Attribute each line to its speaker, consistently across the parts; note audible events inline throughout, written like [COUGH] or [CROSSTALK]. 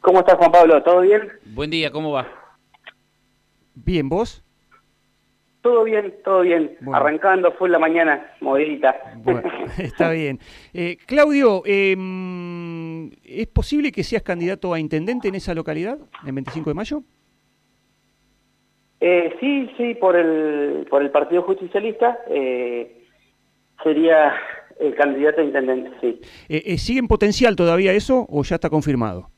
Speaker 1: ¿Cómo estás, Juan Pablo? ¿Todo bien?
Speaker 2: Buen día, ¿cómo va?
Speaker 3: Bien, ¿vos?
Speaker 1: Todo bien, todo bien.
Speaker 3: Bueno.
Speaker 1: Arrancando, fue la mañana, movidita.
Speaker 3: Bueno, [LAUGHS] está bien. Eh, Claudio, eh, mm, ¿es posible que seas candidato a intendente en esa localidad, el 25 de mayo?
Speaker 1: Eh, sí, sí, por el, por el Partido Justicialista eh, sería el candidato a intendente, sí.
Speaker 3: Eh, eh, ¿Sigue en potencial todavía eso o ya está confirmado?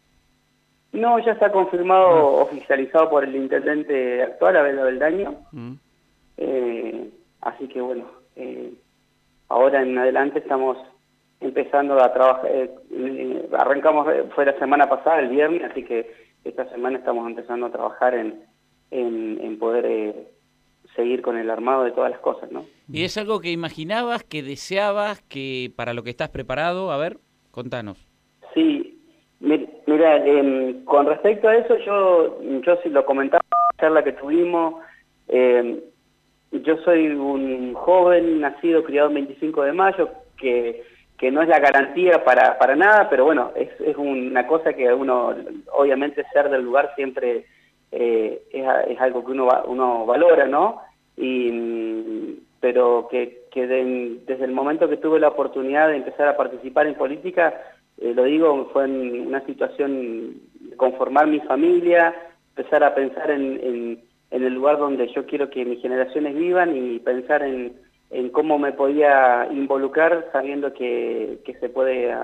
Speaker 1: No, ya está confirmado, oficializado por el intendente actual, Abel Abeldaño.
Speaker 3: Mm.
Speaker 1: Eh, así que bueno, eh, ahora en adelante estamos empezando a trabajar, eh, eh, arrancamos, eh, fue la semana pasada, el viernes, así que esta semana estamos empezando a trabajar en, en, en poder eh, seguir con el armado de todas las cosas, ¿no?
Speaker 2: ¿Y es algo que imaginabas, que deseabas, que para lo que estás preparado? A ver, contanos.
Speaker 1: Sí, mi- mira, em, con respecto a eso, yo, yo sí lo comentaba en la charla que tuvimos, em, yo soy un joven nacido, criado el 25 de mayo, que, que no es la garantía para, para nada, pero bueno, es, una cosa que uno, obviamente ser del lugar siempre eh, es, algo que uno, uno valora, ¿no? Y, pero que, que de- desde el momento que tuve la oportunidad de empezar a participar en política, eh, lo digo, fue en una situación de conformar mi familia, empezar a pensar en, el lugar donde yo quiero que mis generaciones vivan y pensar en, cómo me podía involucrar sabiendo que, se puede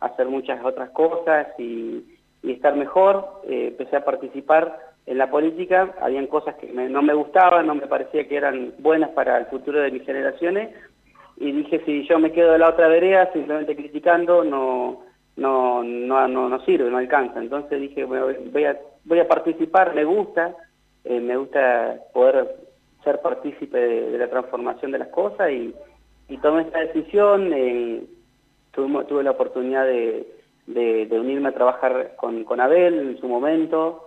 Speaker 1: hacer muchas otras cosas y, y estar mejor. Eh, empecé a participar en la política, habían cosas que me- no me gustaban, no me parecía que eran buenas para el futuro de mis generaciones y dije si yo me quedo de la otra vereda simplemente criticando no no no no, no sirve no alcanza entonces dije bueno, voy a voy a participar me gusta eh, me gusta poder ser partícipe de, de la transformación de las cosas y, y tomé esta decisión eh, tuve, tuve la oportunidad de, de, de unirme a trabajar con, con Abel en su momento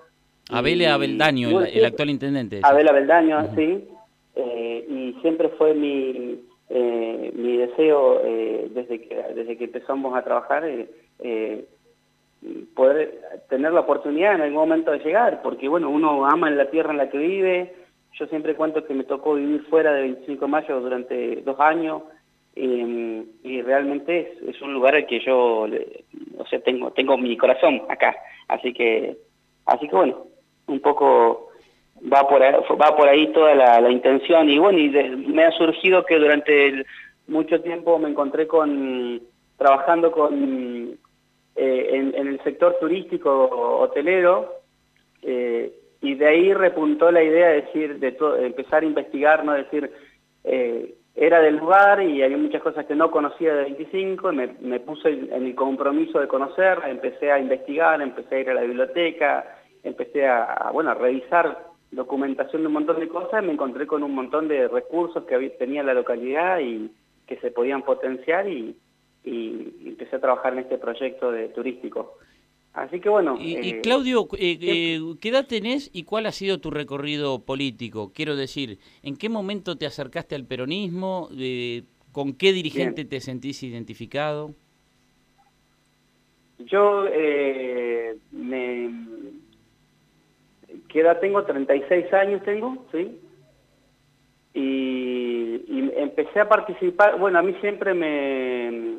Speaker 2: Abel
Speaker 1: Y-
Speaker 2: Abeldaño, el, actual intendente.
Speaker 1: Abel Abeldaño,
Speaker 2: Ujú.
Speaker 1: sí. Eh, y siempre fue mi, eh, mi deseo, eh, desde, que, desde que empezamos a trabajar, eh, poder tener la oportunidad en algún momento de llegar, porque bueno, uno ama la tierra en la que vive. Yo siempre cuento que me tocó vivir fuera de 25 de mayo durante dos años. eh, y realmente es, un lugar al que yo, o sea, tengo tengo mi corazón acá, así que así que bueno, un poco va por ahí, va por ahí toda la, intención y bueno y me ha surgido que durante mucho tiempo me encontré con trabajando con eh, en, en el sector turístico hotelero eh, y de ahí repuntó la idea de decir de, empezar a investigar no decir eh, era del lugar y había muchas cosas que no conocía de 25 y me, me puse en el compromiso de conocerla empecé a investigar empecé a ir a la biblioteca empecé a, a, bueno a revisar documentación de un montón de cosas me encontré con un montón de recursos que había- tenía la localidad y que se podían potenciar y, y empecé a trabajar en este proyecto de turístico así que bueno
Speaker 2: Y, y,
Speaker 1: eh,
Speaker 2: Claudio, eh, eh, ¿qué edad tenés y cuál ha sido tu recorrido político? Quiero decir, ¿en qué momento te acercaste al peronismo? Eh, ¿Con qué dirigente te sentís identificado?
Speaker 1: Yo eh, me... ¿Qué edad tengo? 36 años tengo, ¿sí? Y, y empecé a participar, bueno, a mí siempre me,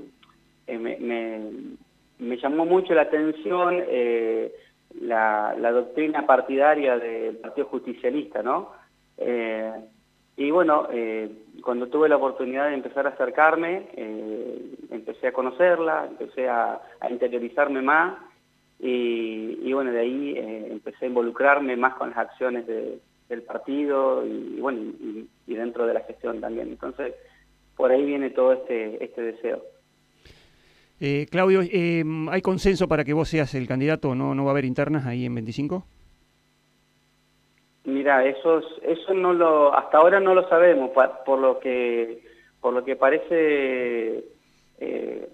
Speaker 1: me, llamó mucho la atención eh, la, doctrina partidaria del Partido Justicialista, ¿no? Eh, y bueno, eh, cuando tuve la oportunidad de empezar a acercarme, empecé a conocerla, empecé a, interiorizarme más y, bueno, de ahí empecé a involucrarme más con las acciones de- del partido y, bueno, y, y dentro de la gestión también. Entonces, por ahí viene todo este, este deseo.
Speaker 3: Eh, Claudio, eh, ¿hay consenso para que vos seas el candidato? ¿No, ¿No va a haber internas ahí en 25?
Speaker 1: Mira, eso es- eso no lo hasta ahora no lo sabemos por lo que por lo que parece eh,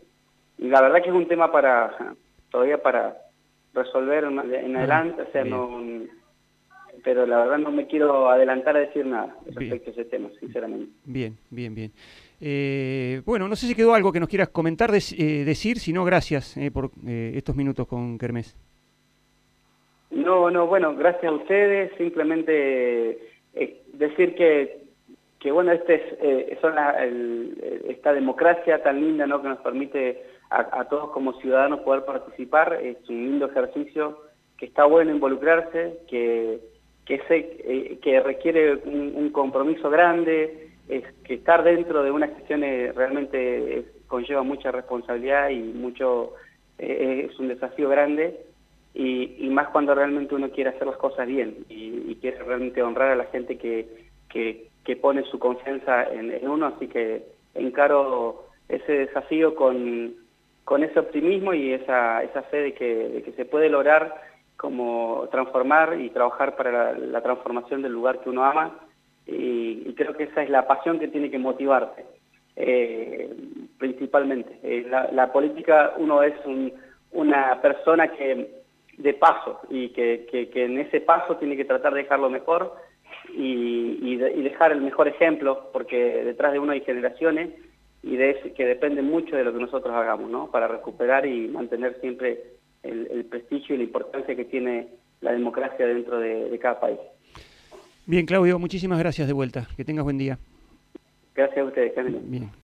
Speaker 1: la verdad que es un tema para todavía para resolver en, adelante, o sea, no pero la verdad no me quiero adelantar a decir nada
Speaker 3: Bien.
Speaker 1: respecto a ese tema, sinceramente.
Speaker 3: Bien, bien, bien. Eh, bueno, no sé si quedó algo que nos quieras comentar, eh, decir, si no, gracias eh, por estos minutos con Kermés.
Speaker 1: no, no, bueno, gracias a ustedes, simplemente decir que, que bueno, este es, son esta democracia tan linda ¿no? que nos permite a, todos como ciudadanos poder participar, es un lindo ejercicio que está bueno involucrarse, que, que, eh, que requiere un, compromiso grande, es que estar dentro de una gestión realmente conlleva mucha responsabilidad y mucho es un desafío grande. Y, más cuando realmente uno quiere hacer las cosas bien y, quiere realmente honrar a la gente que, que, pone su confianza en, uno, así que encaro ese desafío con, con ese optimismo y esa, esa fe de que se puede lograr como transformar y trabajar para la, transformación del lugar que uno ama y, creo que esa es la pasión que tiene que motivarte eh, principalmente. Eh, la, política uno es un, una persona que de paso y que, en ese paso tiene que tratar de dejarlo mejor y, y, dejar el mejor ejemplo, porque detrás de uno hay generaciones y de que depende mucho de lo que nosotros hagamos, ¿no? Para recuperar y mantener siempre el, prestigio y la importancia que tiene la democracia dentro de, de cada país.
Speaker 3: Bien, Claudio, muchísimas gracias de vuelta. Que tengas buen día.
Speaker 1: Gracias a ustedes, Bien.